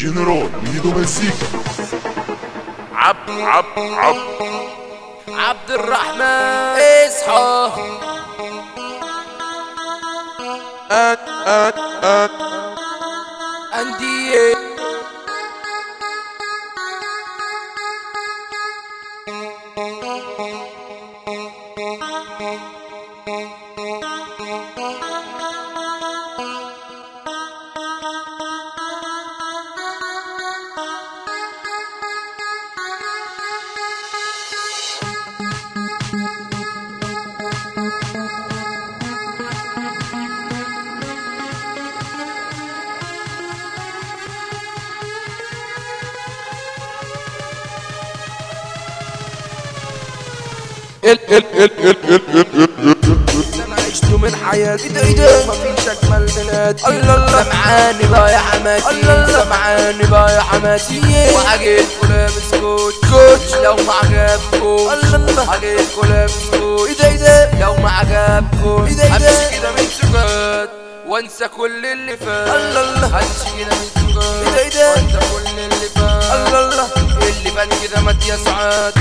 جنرال ميدو مسيكا عبد عبد عبد عبد الرحمن. اصحى. ات ات أن ال ال ال أنا عشت من حياتي إيه ده إيه ده مفيش اجمل هاتي الله الله سمعاني بقى يا حماتي. الله الله سمعاني بقى يا حماتي. وعجلكوا لابس كوتش كوتش لو ما عجبكوا الله الله عجلكوا لابس كوتش إيه ده إيه ده لو ما عجبكوا إيه ده إيه ده همشي كده من سكات وانسى كل اللي فات. الله الله همشي كده من سكات إيه ده إيه ده وانسى كل اللي فات. الله الله اللي فات كده مات يا سعاد